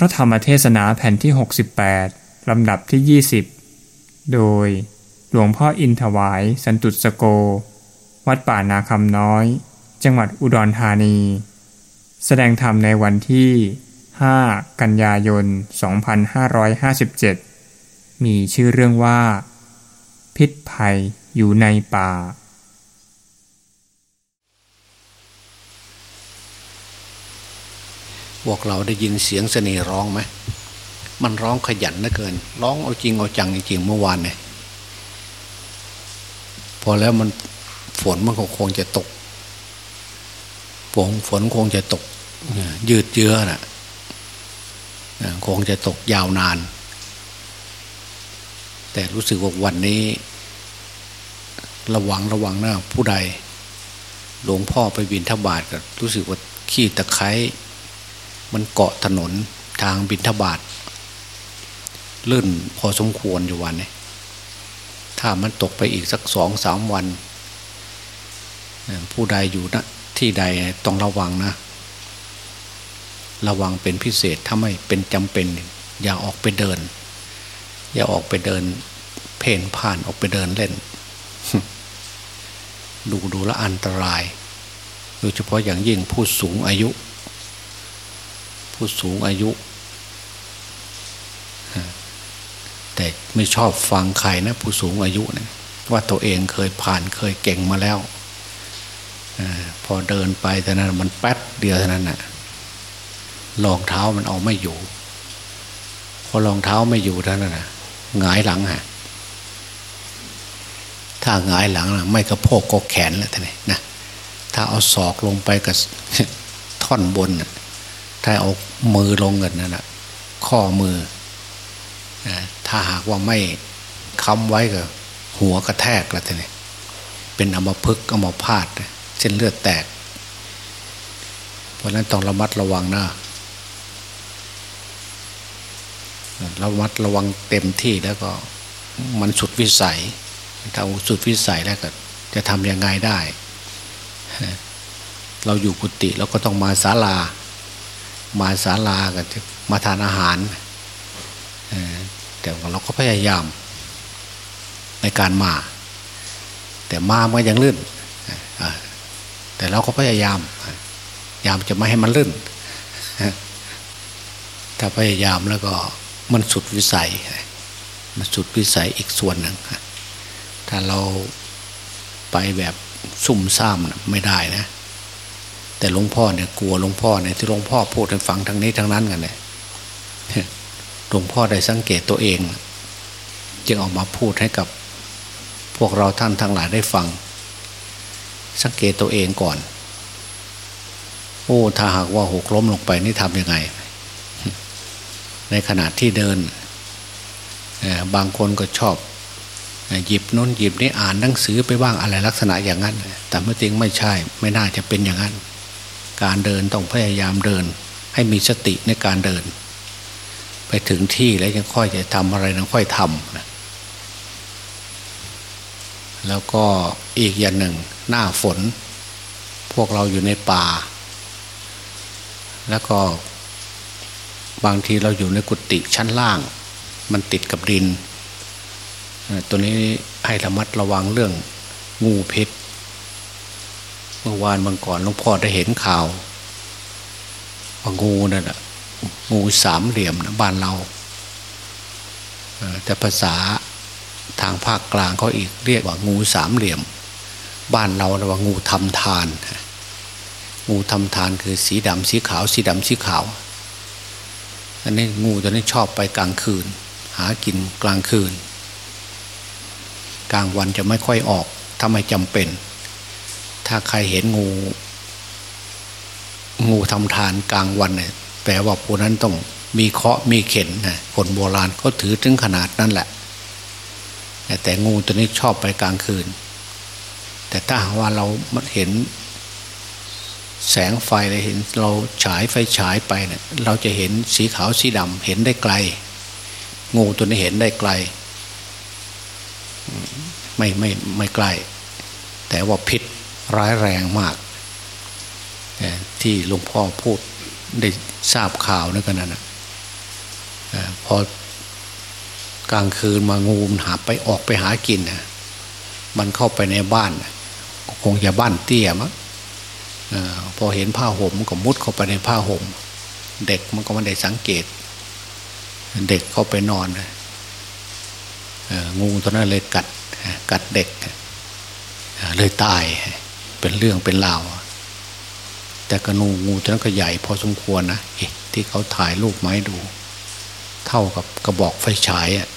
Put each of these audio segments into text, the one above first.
พระธรรมเทศนาแผ่นที่ 68 ลำดับที่ 20 โดยหลวงพ่ออินถวายสันตุสโก วัดป่านาคำน้อย จังหวัดอุดรธานี แสดงธรรมในวันที่ 5 กันยายน 2557 มีชื่อเรื่องว่า พิษภัยอยู่ในป่า พวกเราได้ยินเสียงเสน่ห์ร้องไหมมันร้องขยันเหลือเกิน ร้องเอาจริงเอาจังจริงเมื่อวานเนี่ยพอแล้วมันฝนมันคงจะตกฝนฝนคงจะตกยืดเยื้อน่ะคงจะตกยาวนาน แต่รู้สึกว่าวันนี้ ระวังระวังนะผู้ใด หลวงพ่อไปบินทบาทก็รู้สึกว่าขี้ตะไคร้ มันเกาะถนนทางบินทบาทลื่นพอสมควรอยู่วันนี้ถ้ามันตกไปอีกสักสองสามวัน ผู้ใดอยู่นะที่ใดต้องระวังนะ ระวังเป็นพิเศษถ้าไม่เป็นจำเป็น อย่าออกไปเดิน อย่าออกไปเดิน เพ่นผ่านออกไปเดินเล่น ดูดูแลอันตราย โดยเฉพาะอย่างยิ่งผู้สูงอายุ ผู้สูงอายุ แต่ไม่ชอบฟังใครนะ ผู้สูงอายุนะว่าตัวเองเคยผ่านเคยเก่งมาแล้วอพอเดินไปแต่นั้นมันแป๊ดเดียวเท่านั้นนะ่ะรองเท้ามันเอาไม่อยู่ พอรองเท้าไม่อยู่เท่านั้นนะหงายหลังฮะถ้าหงายหลังนะไม่กระโพกก็แขนแล้วท่านนี่นะถ้าเอาศอกลงไปกับท่อนบนนะ ถ้าเอามือลงเงินนั่นแหะข้อมือ ถ้าหากว่าไม่ค้ำไว้กับหัวกระแทกแล้วทีนี้เป็นอมพึกอมพาดเส้นเลือดแตก เพราะนั้นต้องระมัดระวังนะระมัดระวังเต็มที่แล้วก็มันสุดวิสัยถ้าสุดวิสัยแล้วก็จะทำยังไงได้ เราอยู่กุฏิเราก็ต้องมาศาลา มาศาลากันมาทานอาหารแต่เราก็พยายามในการมา แต่มามันยังลื่นแต่เราก็พยายามพยายามจะไม่ให้มันลื่นถ้าพยายามแล้วก็มันสุดวิสัย มันสุดวิสัยอีกส่วนหนึ่งถ้าเราไปแบบซุ่มซ่ามไม่ได้นะ แต่หลวงพ่อเนี่ยกลัวหลวงพ่อเนี่ยที่หลวงพ่อพูดให้ฟังทางนี้ทางนั้นกันเนี่ยหลวงพ่อได้สังเกตตัวเอง จึงออกมาพูดให้กับ พวกเราท่านทั้งหลายได้ฟัง สังเกตตัวเองก่อน โอ้ถ้าหากว่าหกล้มลงไปนี่ทำยังไง ในขณะที่เดินบางคนก็ชอบหยิบน้นหยิบนี่อ่านหนังสือไปบ้างอะไรลักษณะอย่างนั้น แต่เมื่อจริงไม่ใช่ ไม่น่าจะเป็นอย่างนั้น การเดินต้องพยายามเดิน ให้มีสติในการเดิน ไปถึงที่แล้วยังค่อยจะทำอะไรนะค่อยทำนะแล้วก็อีกอย่างหนึ่งหน้าฝน พวกเราอยู่ในป่า แล้วก็บางทีเราอยู่ในกุฏิชั้นล่าง มันติดกับดิน ตัวนี้ให้ระมัดระวังเรื่องงูพิษ มื่อวานมันก่อนหลวงพ่อได้เห็นข่าวว่างูนั่นแหะงูสามเหลี่ยมนะบ้านเราแต่ภาษาทางภาคกลางเขาอีกเรียกว่างูสามเหลี่ยม บ้านเราเรียกว่างูทำทาน งูทำทานคือสีดำสีขาว สีดำสีขาวอันนี้งูตัวนี้ชอบไปกลางคืน หากินกลางคืน กลางวันจะไม่ค่อยออกถ้าไม่จำเป็น ถ้าใครเห็นงู งูทำทานกลางวันเนี่ยแปลว่าผู้นั้นต้องมีเคาะมีเข็นนะคนโบราณก็ถือถึงขนาดนั้นแหละ แต่งูตัวนี้ชอบไปกลางคืน แต่ถ้าว่าเราเห็น แสงไฟเราเห็นเราฉายไฟฉายไปเนี่ยเราจะเห็นสีขาวสีดำเห็นได้ไกล งูตัวนี้เห็นได้ไกล ไม่ไม่ไม่ไกล แต่ว่าพิษ ร้ายแรงมาก ที่หลวงพ่อพูดได้ทราบข่าวนั่นกันนะพอกลางคืนมางูมันหาไปออกไปหากินนะมันเข้าไปในบ้านคงจะบ้านเตี้ยมั้งพอเห็นผ้าห่มมันก็มุดเข้าไปในผ้าห่ม เด็กมันก็ไม่ได้สังเกต เด็กเข้าไปนอนงูตัวนั้นเลยกัดกัดเด็กเลยตาย เป็นเรื่องเป็นราวแต่กระนูงูตัวนั้นก็ใหญ่พอสมควรนะที่เขาถ่ายรูปไม้ดู เท่ากับกระบอกไฟฉายอะ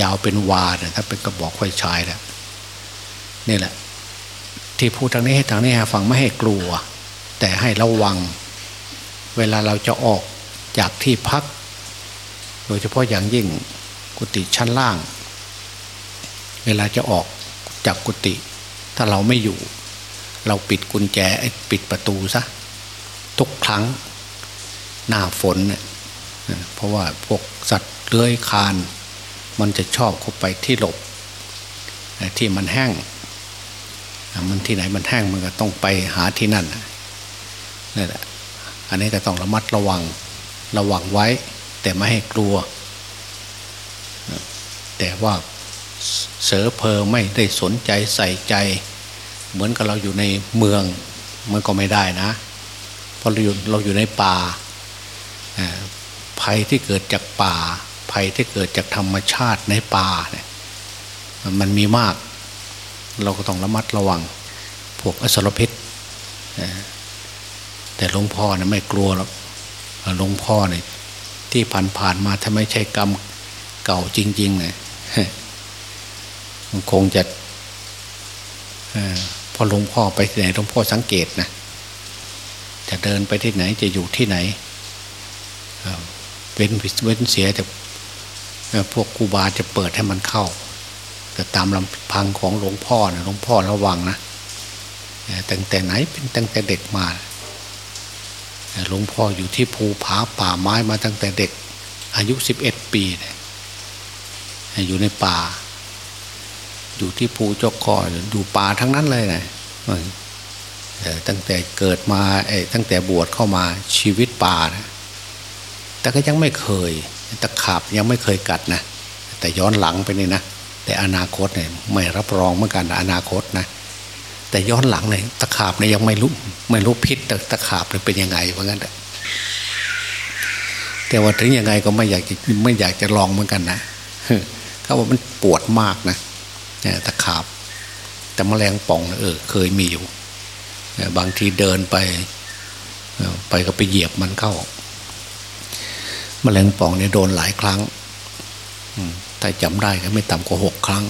ยาวเป็นวาเนี่ยถ้าเป็นกระบอกไฟฉายแล้วนี่แหละ ที่พูดทางนี้ให้ทางนี้ฟังไม่ให้กลัว แต่ให้ระวัง เวลาเราจะออกจากที่พัก โดยเฉพาะอย่างยิ่งกุฏิชั้นล่าง เวลาจะออกจากกุฏิ ถ้าเราไม่อยู่ เราปิดกุญแจปิดประตูซะทุกครั้งหน้าฝนเนี่ยเพราะว่าพวกสัตว์เลื้อยคาน มันจะชอบเข้าไปที่หลบ ที่มันแห้ง มันที่ไหนมันแห้งมันก็ต้องไปหาที่นั่นนี่แหละอันนี้ก็ต้องระมัดระวังระวังไว้ แต่ไม่ให้กลัว แต่ว่า เสือเพอไม่ได้สนใจใส่ใจ เหมือนกับเราอยู่ในเมืองมันก็ไม่ได้นะเพราะเราอยู่เราอยู่ในป่าภัยที่เกิดจากป่า ภัยที่เกิดจากธรรมชาติในป่าเนี่ยมันมีมาก เราก็ต้องระมัดระวัง พวกอสรพิษแต่หลวงพ่อเนี่ยไม่กลัวหรอกหลวงพ่อเนี่ยที่ผ่านผ่านมาถ้าไม่ใช่กรรมเก่าจริงๆเนี่ย คงจะพอหลวงพ่อไปที่ไหนหลวงพ่อสังเกตนะจะเดินไปที่ไหนจะอยู่ที่ไหนเว้นเว้นเสียแต่พวกครูบาจะเปิดให้มันเข้า แต่ตามลำพังของหลวงพ่อนะหลวงพ่อระวังนะตั้งแต่ไหนเป็นตั้งแต่เด็กมาหลวงพ่ออยู่ที่ภูผาป่าไม้มาตั้งแต่เด็ก อายุสิบเอ็ดปี อยู่ในป่า อยู่ที่ภูเจาก่ออยู่ป่าทั้งนั้นเลยนะตั้งแต่เกิดมาตั้งแต่บวชเข้ามาชีวิตป่านะแต่ก็ยังไม่เคยตะขาบยังไม่เคยกัดนะแต่ย้อนหลังไปนี่นะแต่อนาคตเนี่ยไม่รับรองเหมือนกันอนาคตนะแต่ย้อนหลังเนี่ยตะขาบเนี่ยยังไม่รู้ไม่รู้พิษแต่ตะขาบเนี่ยเป็นยังไงเพราะงั้นแต่ว่าถึงยังไงก็ไม่อยากจะไม่อยากจะลองเหมือนกันนะเขาบอกมันปวดมากนะ ตะขาบ แต่แมลงป่องเออเคยมีอยู่บางทีเดินไปไปก็ไปเหยียบมันเข้ามแมลงป่องเนี่ยโดนหลายครั้งแต่จำได้ก็ไม่ต่ำกว่าหกครั้ง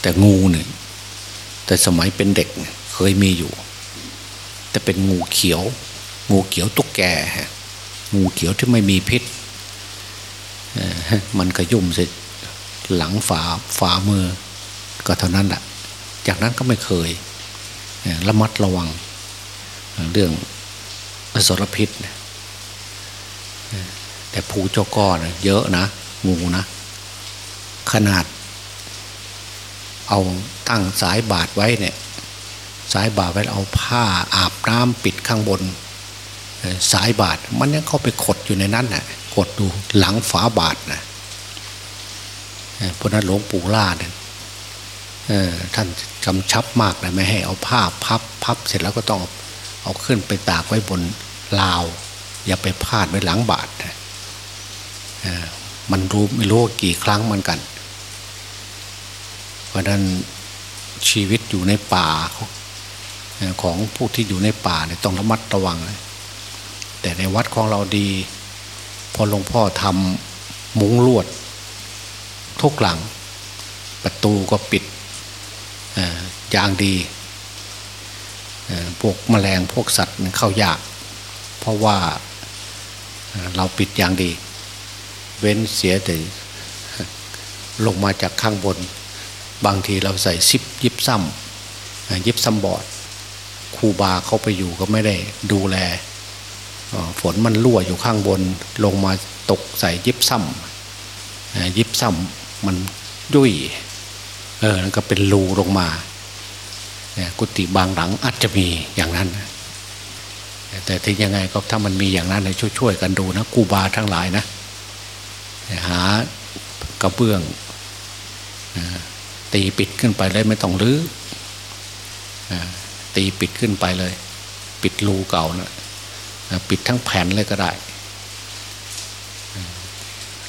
แต่งูเนี่ยแต่สมัยเป็นเด็กเคยมีอยู่ แต่เป็นงูเขียว งูเขียวตุ๊กแกงูเขียวที่ไม่มีพิษมันก็ยุ่มสิ หลังฝาฝามือ ก็เท่านั้นแหละจากนั้นก็ไม่เคยระมัดระวัง เรื่องอสรพิษ แต่ภูเจ้าก้อนเยอะนะ งูนะ ขนาด เอาตั้งสายบาดไว้เนี่ย สายบาดไว้เอาผ้าอาบน้ำปิดข้างบน สายบาดมันยังเข้าไปขดอยู่ในนั้นนะ่ะกดดูหลังฝาบาดนะ เพราะนั้นหลวงปู่ล่าเนี่ยท่านกำชับมากเลยไม่ให้เอาผ้าพับพับเสร็จแล้วก็ต้องเอาขึ้นไปตากไว้บนลาว อย่าไปพาดไว้หลังบาดมันรู้ไม่รู้กี่ครั้งมือนกัน เพราะนั้นชีวิตอยู่ในป่าของผู้ที่อยู่ในป่าเนี่ยต้องระมัดระวัง แต่ในวัดของเราดี พอหลวงพ่อทำมุ้งลวด ทุกหลัง ประตูก็ปิดอย่างดีพวกแมลงพวกสัตว์เข้ายาก เพราะว่าเราปิดอย่างดี เว้นเสียแต่ลงมาจากข้างบน บางทีเราใส่ซิปยิบซ้ำยิบซ้ำบอดครูบาเข้าไปอยู่ก็ไม่ได้ดูแลฝนมันรั่วอยู่ข้างบนลงมาตกใส่ยิบซ้ำยิบซ้ำ มันยุ่ยเออแล้วก็เป็นรูลงมากุฏิบางหลังอาจจะมีอย่างนั้น แต่ถึงยังไงก็ถ้ามันมีอย่างนั้นช่วยๆกันดูนะกูบาทั้งหลายนะหากระเบื้องตีปิดขึ้นไปเลยไม่ต้องรื้อตีปิดขึ้นไปเลย ปิดรูเก่านะปิดทั้งแผ่นเลยก็ได้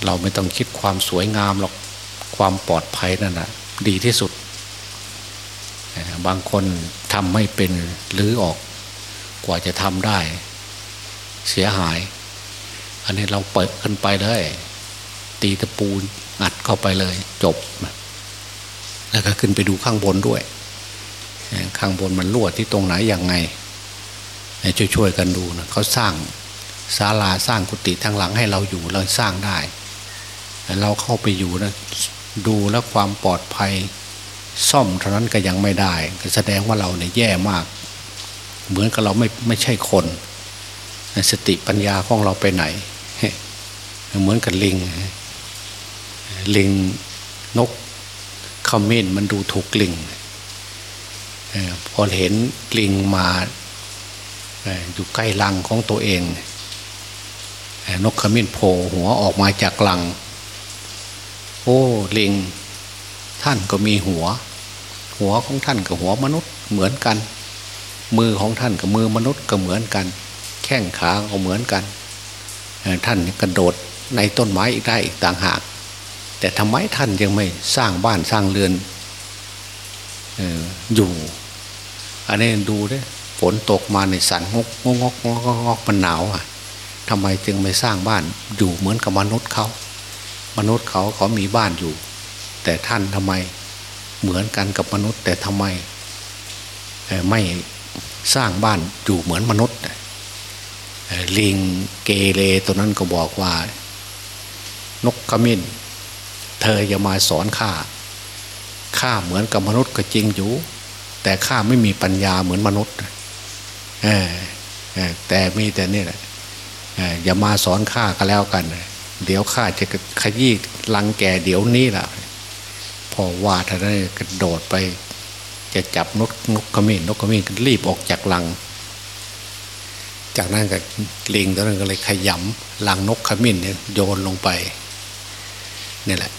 เราไม่ต้องคิดความสวยงามหรอก ความปลอดภัยนั่นแหะดีที่สุด บางคนทำไม่เป็นหรือออกกว่าจะทำได้ เสียหาย อันนี้เราเปิดขึ้นไปเลย ตีตะปูอัดเข้าไปเลย จบ แล้วก็ขึ้นไปดูข้างบนด้วย ข้างบนมันรั่วที่ตรงไหนอย่างไงช่วยๆกันดูนะเขาสร้างศาลาสร้างกุฏิทางหลังให้เราอยู่เราสร้างได้ เราเข้าไปอยู่นะ ดูแล้วความปลอดภัย ซ่อมเท่านั้นก็ยังไม่ได้ก็แสดงว่าเราเนี่ยแย่มาก เหมือนกับเราไม่ไม่ใช่คน สติปัญญาของเราไปไหน เหมือนกับลิง ลิงนกขมิ้นมันดูถูกลิงพอเห็นลิงมาอยู่ใกล้รังของตัวเอง นกขมิ้นโผล่หัวออกมาจากรัง โอ้ลิง ท่านก็มีหัว หัวของท่านกับหัวมนุษย์เหมือนกัน มือของท่านกับมือมนุษย์ก็เหมือนกัน แข้งขาก็เหมือนกัน ท่านกระโดดในต้นไม้อีกได้อีกต่างหาก แต่ทำไมท่านยังไม่สร้างบ้านสร้างเรือนอยู่ อันนี้ดูด้วยฝนตกมาในสันงกงกงกงกงกมันหนาวอะทำไมจึงไม่สร้างบ้านอยู่เหมือนกับมนุษย์เขา มนุษย์เขาเขามีบ้านอยู่ แต่ท่านทำไมเหมือนกันกับมนุษย์ แต่ทำไมไม่สร้างบ้านอยู่เหมือนมนุษย์ลิงเกเรตัวนั้นก็บอกว่า นกขมิ้น เธออย่ามาสอนข้าข้าเหมือนกับมนุษย์ก็จริงอยู่ แต่ข้าไม่มีปัญญาเหมือนมนุษย์แต่มีแต่นี่แหละอย่ามาสอนข้าก็แล้วกันเเดี๋ยวข้าจะขยี้ลังแกเดี๋ยวนี้แหละพอว่าท่านได้กระโดดไป จะจับนกนกขมิ้นนกขมิ้นก็รีบออกจากลัง จากนั้นก็ลิงตัวนั้นก็เลยขยำลังนกขมิ้นเนี่ยโยนลงไปนี่แหละ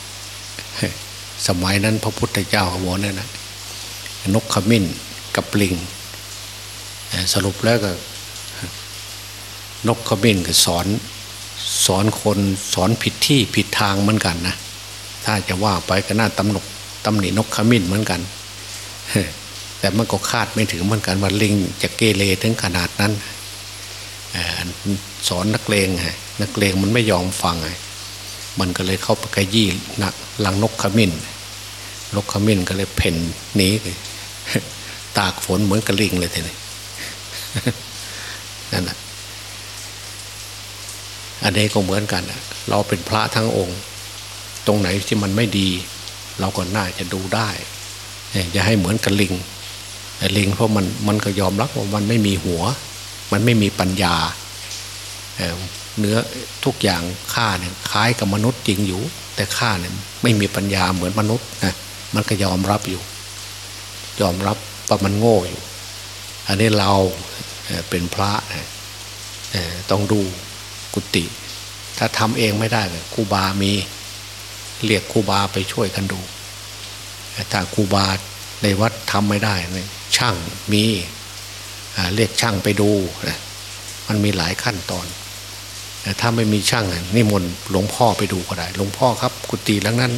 สมัยนั้นพระพุทธเจ้าขบอกเนี่ยนะนกขมิ้นกับลิงสรุปแล้วก็ นกขมิ้นก็สอน สอนคนสอนผิดที่ผิดทางเหมือนกันนะถ้าจะว่าไปก็น่าตำหนกตำหนินกขมิ้นเหมือนกันแต่มันก็คาดไม่ถึงเหมือนกันว่าลิงจะเกเรถึงขนาดนั้นสอนนักเลงไงนักเลงมันไม่ยอมฟังไงมันก็เลยเข้าไปกระยี่นักลังนกขมิ้นนกขมิ้นก็เลยเพ่นหนีตากฝนเหมือนกระลิงเลยทีนี้นั่นแหละ อันนี้ก็เหมือนกัน เราเป็นพระทั้งองค์ ตรงไหนที่มันไม่ดี เราก็น่าจะดูได้อย่าให้เหมือนกับลิงลิงเพราะมันมันก็ยอมรับว่ามันไม่มีหัว มันไม่มีปัญญาเนื้อทุกอย่างข้าเนี่ยคล้ายกับมนุษย์จริงอยู่ แต่ข้าเนี่ยไม่มีปัญญาเหมือนมนุษย์นะมันก็ยอมรับอยู่ ยอมรับว่ามันโง่อยู่ อันนี้เราเป็นพระต้องดู กุฏิถ้าทำเองไม่ได้ครูบามีเรียกครูบาไปช่วยกันดูถ้าครูบาในวัดทำไม่ได้ช่างมีเรียกช่างไปดูมันมีหลายขั้นตอนถ้าไม่มีช่างนิมนต์หลวงพ่อไปดูก็ได้ หลวงพ่อครับ กุฏิหลังนั้น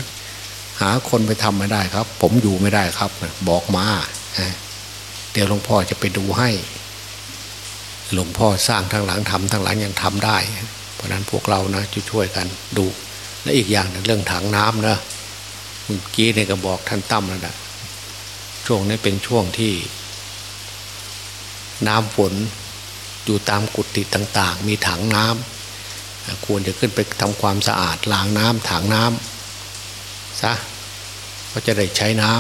หาคนไปทำไม่ได้ครับ ผมอยู่ไม่ได้ครับ บอกมาเดี๋ยวหลวงพ่อจะไปดูให้ หลวงพ่อสร้างทั้งหลังทำทั้งหลังยังทำได้ เพราะนั้นพวกเรานะช่วยกันดูและอีกอย่างนึงเรื่องถังน้ำนะเมื่อกี้เนี่ยก็บอกท่านตั้มแล้วนะช่วงนี้เป็นช่วงที่ น้ำฝนอยู่ตามกุฏิต่าง ๆ มีถังน้ำควรจะขึ้นไปทำความสะอาดล้างน้ำถังน้ำซะก็จะได้ใช้น้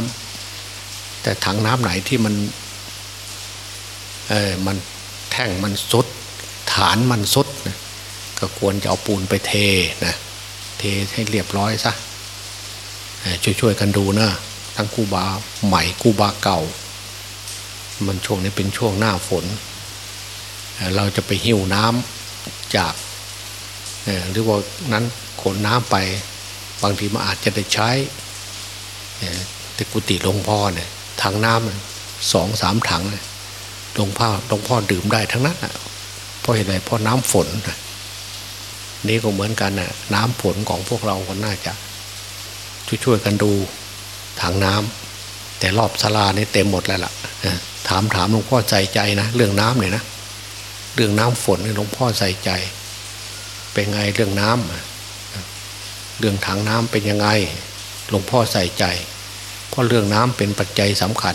ำแต่ถังน้ำไหนที่มันเออมัน ท่งมันสุด ฐานมันสุดนะก็ควรจะเอาปูนไปเทนะเทให้เรียบร้อยซะช่วยๆกันดูนะทั้งกูบาใหม่กูบาเก่า มันช่วงนี้เป็นช่วงหน้าฝน เราจะไปหิวน้ำจากหรือว่านั้นขนน้ำไป บางทีมันอาจจะได้ใช้แต่กุฏิหลวงพ่อเนี่ยถังน้ำสองสามถังเลย หลวงพ่อหลวงพ่อดื่มได้ทั้งนั้นเพราะเหตุไรเพราะน้ำฝนนี่ก็เหมือนกันนะน้ำฝนของพวกเราก็น่าจะช่วยๆกันดูถังน้ำแต่รอบศาลานี่เต็มหมดแล้วล่ะถามถามหลวงพ่อใส่ใจนะเรื่องน้ำเนี่ยนะเรื่องน้ำฝนหลวงพ่อใส่ใจ เป็นไงเรื่องน้ำเรื่องถังน้ำเป็นยังไงหลวงพ่อใส่ใจ เพราะเรื่องน้ำเป็นปัจจัยสำคัญ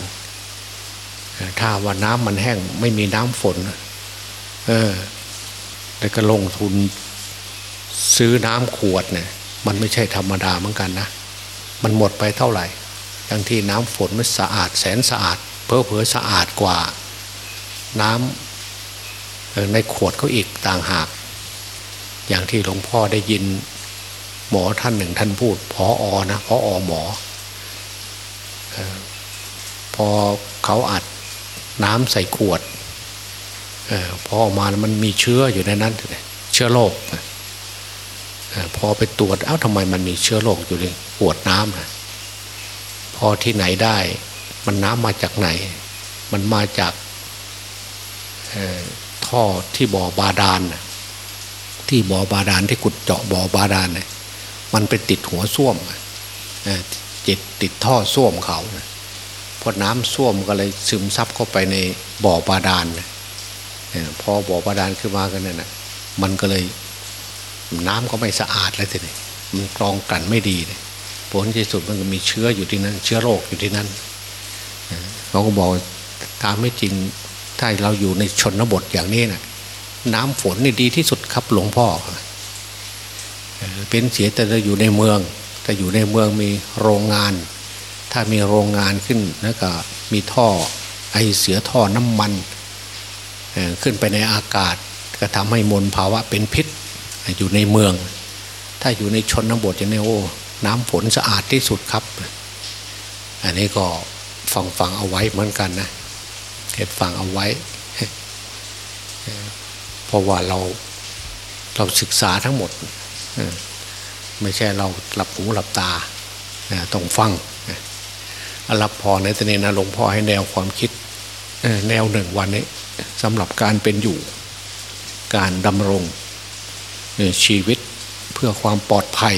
ถ้าว่าน้ำมันแห้งไม่มีน้ำฝน เออแล้วก็ลงทุนซื้อน้ำขวดเนี่ยมันไม่ใช่ธรรมดาเหมือนกันนะ มันหมดไปเท่าไหร่อย่างที่น้ำฝนมันสะอาดแสนสะอาด เพอเพอสะอาดกว่า น้ำในขวดเขาอีกต่างหาก อย่างที่หลวงพ่อได้ยินหมอท่านหนึ่งท่านพูดพออนะพออหมอพอเขาอัด น้ำใส่ขวดอพอออกมามันมีเชื้ออยู่ในนั้น เชื้อโรคพอไปตรวจเอ้าทำไมมันมีเชื้อโรคอยู่ในขวดน้ำพอที่ไหนได้ มันน้ำมาจากไหน มันมาจากท่อที่บ่อบาดาลที่บ่อบาดาลที่ขุดเจาะบ่อบาดาลมันไปติดหัวส้วมจิตติดท่อส้วมเขา พอน้ำส้วมก็เลยซึมซับเข้าไปในบ่อบาดาลพอบ่อบาดาลขึ้นมากันนั่นนะมันก็เลยน้ำก็ไม่สะอาดแล้วทีนี้มันกรองกันไม่ดีเลยผลที่สุดมันก็มีเชื้ออยู่ที่นั้น เชื้อโรคอยู่ที่นั้นเขาก็บอกตามไม่จริงถ้าเราอยู่ในชนบทอย่างนี้นะน้ำฝนนี่ดีที่สุดครับหลวงพ่อ เป็นเสียแต่เราอยู่ในเมือง แต่อยู่ในเมืองมีโรงงาน ถ้ามีโรงงานขึ้นแล้วก็มีท่อไอเสียท่อน้ำมันขึ้นไปในอากาศ ก็ทำให้มลภาวะเป็นพิษอยู่ในเมือง ถ้าอยู่ในชนบทอย่างนี้โอ้น้ำฝนสะอาดที่สุดครับ อันนี้ก็ฟังฟังเอาไว้เหมือนกันนะเก็บฟังเอาไว้เพราะว่าเราเราศึกษาทั้งหมด ไม่ใช่เราหลับหูหลับตาต้องฟัง รับพรในตอนนี้นะหลวงพ่อให้แนวความคิดแนวหนึ่งวันนี้สำหรับการเป็นอยู่ การดำรงชีวิตเพื่อความปลอดภัย